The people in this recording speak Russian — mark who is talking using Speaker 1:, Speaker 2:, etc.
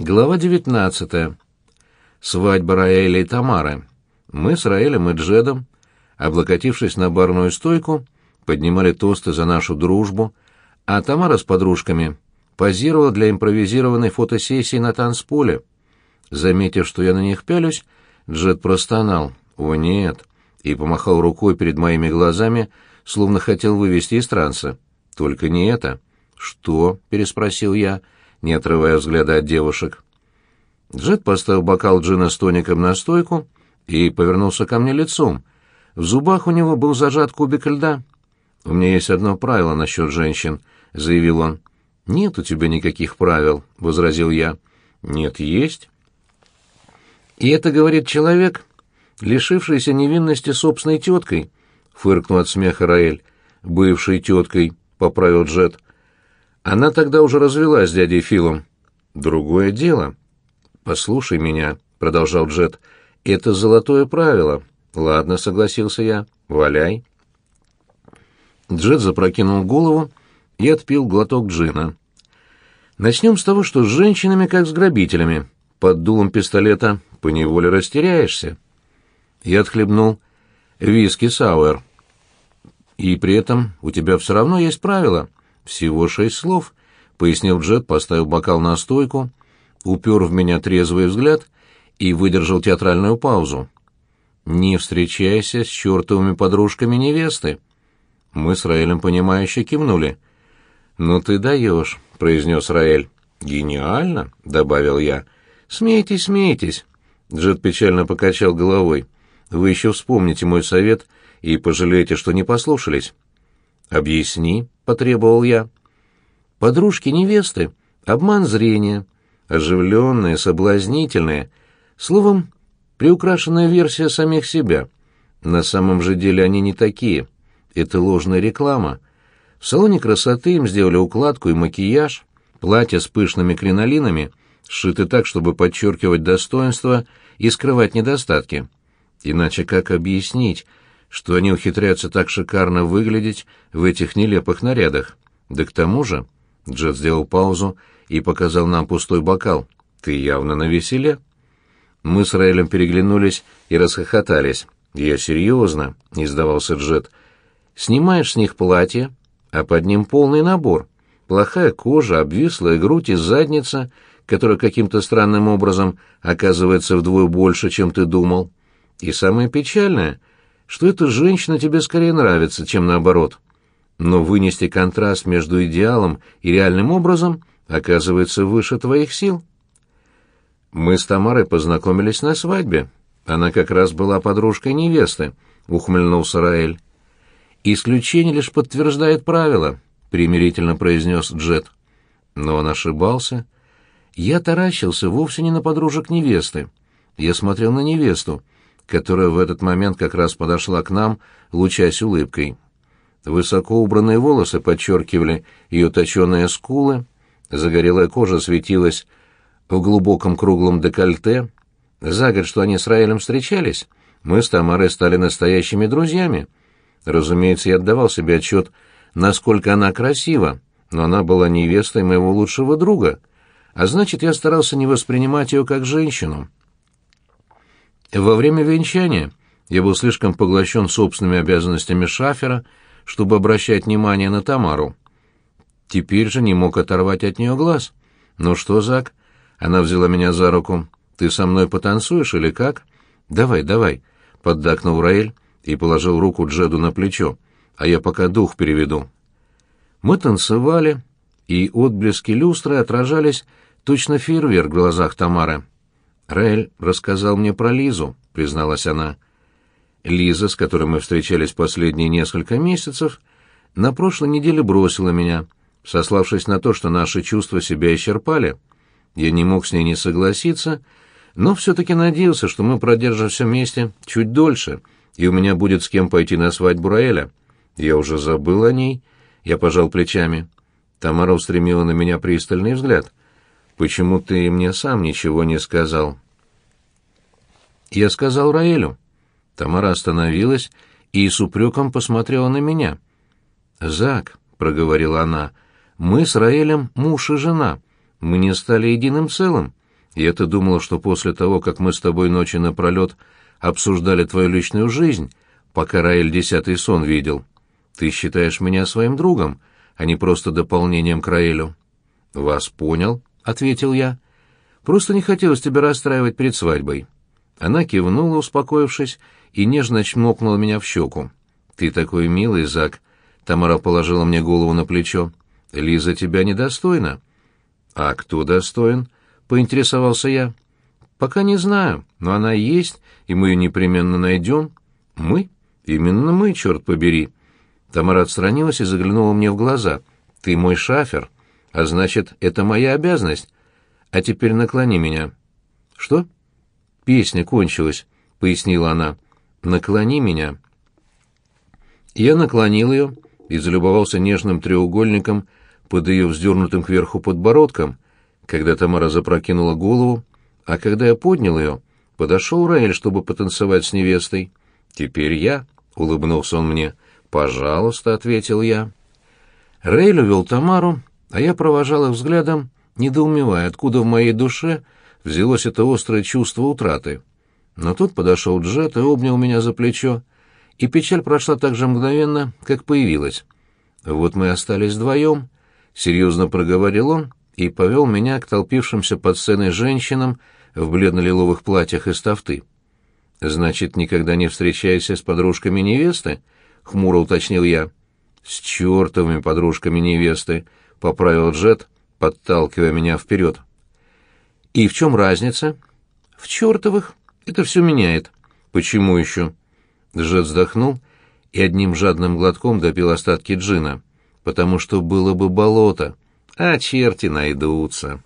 Speaker 1: Глава 19. Свадьба Раэля и Тамары. Мы с Раэлем и Джедом, облокотившись на барную стойку, поднимали тосты за нашу дружбу, а Тамара с подружками позировала для импровизированной фотосессии на танцполе. Заметив, что я на них пялюсь, Джед простонал «О, нет!» и помахал рукой перед моими глазами, словно хотел вывести из транса. «Только не это». «Что?» — переспросил я — не отрывая взгляда от девушек. Джет поставил бокал джина с тоником на стойку и повернулся ко мне лицом. В зубах у него был зажат кубик льда. «У меня есть одно правило насчет женщин», — заявил он. «Нет у тебя никаких правил», — возразил я. «Нет, есть». «И это говорит человек, лишившийся невинности собственной теткой», — фыркнул от смеха Раэль. «Бывшей теткой», — поправил Джет. Она тогда уже развелась с дядей Филом. Другое дело. Послушай меня, продолжал Джет. Это золотое правило. Ладно, согласился я. Валяй. Джет запрокинул голову и отпил глоток джина. Начнем с того, что с женщинами как с грабителями. Под дулом пистолета поневоле растеряешься. Я отхлебнул виски сауэр. И при этом у тебя все равно есть правила. «Всего шесть слов», — пояснил Джет, поставил бокал на стойку, упер в меня трезвый взгляд и выдержал театральную паузу. «Не встречайся с чертовыми подружками невесты». Мы с Раэлем понимающе кивнули. «Ну ты даешь», — произнес Раэль. «Гениально», — добавил я. «Смейтесь, смейтесь». Джет печально покачал головой. «Вы еще вспомните мой совет и пожалеете, что не послушались». «Объясни», — потребовал я. «Подружки невесты, обман зрения, оживленные, соблазнительные, словом, приукрашенная версия самих себя. На самом же деле они не такие. Это ложная реклама. В салоне красоты им сделали укладку и макияж, платья с пышными кринолинами, сшиты так, чтобы подчеркивать достоинства и скрывать недостатки. Иначе как объяснить, что они ухитряются так шикарно выглядеть в этих нелепых нарядах. Да к тому же, Джет сделал паузу и показал нам пустой бокал. Ты явно на веселе. Мы с Раэлем переглянулись и расхохотались. Я серьезно, не сдавался Джет. Снимаешь с них платье, а под ним полный набор. Плохая кожа, обвислая грудь и задница, которая каким-то странным образом оказывается вдвое больше, чем ты думал. И самое печальное — что эта женщина тебе скорее нравится, чем наоборот. Но вынести контраст между идеалом и реальным образом оказывается выше твоих сил. Мы с Тамарой познакомились на свадьбе. Она как раз была подружкой невесты, ухмыльнулся Раэль. Исключение лишь подтверждает правило, примирительно произнес Джет. Но он ошибался. Я таращился вовсе не на подружек невесты. Я смотрел на невесту, которая в этот момент как раз подошла к нам, лучась улыбкой. Высоко убранные волосы подчеркивали ее точеные скулы, загорелая кожа светилась в глубоком круглом декольте. За год, что они с Раэлем встречались, мы с Тамарой стали настоящими друзьями. Разумеется, я отдавал себе отчет, насколько она красива, но она была невестой моего лучшего друга, а значит, я старался не воспринимать ее как женщину. Во время венчания я был слишком поглощен собственными обязанностями шафера, чтобы обращать внимание на Тамару. Теперь же не мог оторвать от нее глаз. «Ну что, Зак?» Она взяла меня за руку. «Ты со мной потанцуешь или как?» «Давай, давай», — поддакнул Раэль и положил руку Джеду на плечо. «А я пока дух переведу». Мы танцевали, и отблески люстры отражались точно фейерверк в глазах Тамары. Раэль рассказал мне про Лизу, призналась она. Лиза, с которой мы встречались последние несколько месяцев, на прошлой неделе бросила меня, сославшись на то, что наши чувства себя исчерпали. Я не мог с ней не согласиться, но все-таки надеялся, что мы продержимся вместе чуть дольше, и у меня будет с кем пойти на свадьбу Раэля. Я уже забыл о ней. Я пожал плечами. Тамара устремила на меня пристальный взгляд. Почему ты мне сам ничего не сказал? Я сказал Раэлю. Тамара остановилась и с упреком посмотрела на меня. «Зак», — проговорила она, — «мы с Раэлем муж и жена. Мы не стали единым целым. Я-то думала, что после того, как мы с тобой ночи напролет обсуждали твою личную жизнь, пока Раэль десятый сон видел, ты считаешь меня своим другом, а не просто дополнением к Раэлю. «Вас понял», — ответил я. «Просто не хотелось тебя расстраивать перед свадьбой». Она кивнула, успокоившись, и нежно чмокнула меня в щеку. «Ты такой милый, Зак», — Тамара положила мне голову на плечо. «Лиза тебя недостойна». «А кто достоин?» — поинтересовался я. «Пока не знаю, но она есть, и мы ее непременно найдем». «Мы? Именно мы, черт побери». Тамара отстранилась и заглянула мне в глаза. «Ты мой шафер, а значит, это моя обязанность. А теперь наклони меня». «Что?» «Песня кончилась», — пояснила она. «Наклони меня». Я наклонил ее и залюбовался нежным треугольником под ее вздернутым кверху подбородком, когда Тамара запрокинула голову, а когда я поднял ее, подошел Раэль, чтобы потанцевать с невестой. «Теперь я», — улыбнулся он мне, — «Пожалуйста», — ответил я. Рейль увел Тамару, а я провожал их взглядом, недоумевая, откуда в моей душе взялось это острое чувство утраты. Но тут подошел Джет и обнял меня за плечо, и печаль прошла так же мгновенно, как появилась. «Вот мы остались вдвоем», — серьезно проговорил он и повел меня к толпившимся под сценой женщинам в бледно-лиловых платьях из тафты. «Значит, никогда не встречайся с подружками невесты?» — хмуро уточнил я. «С чертовыми подружками невесты», — поправил Джет, подталкивая меня вперед. «И в чем разница?» «В чертовых. Это все меняет». «Почему еще?» Джет вздохнул и одним жадным глотком допил остатки джина. «Потому что было бы болото, а черти найдутся».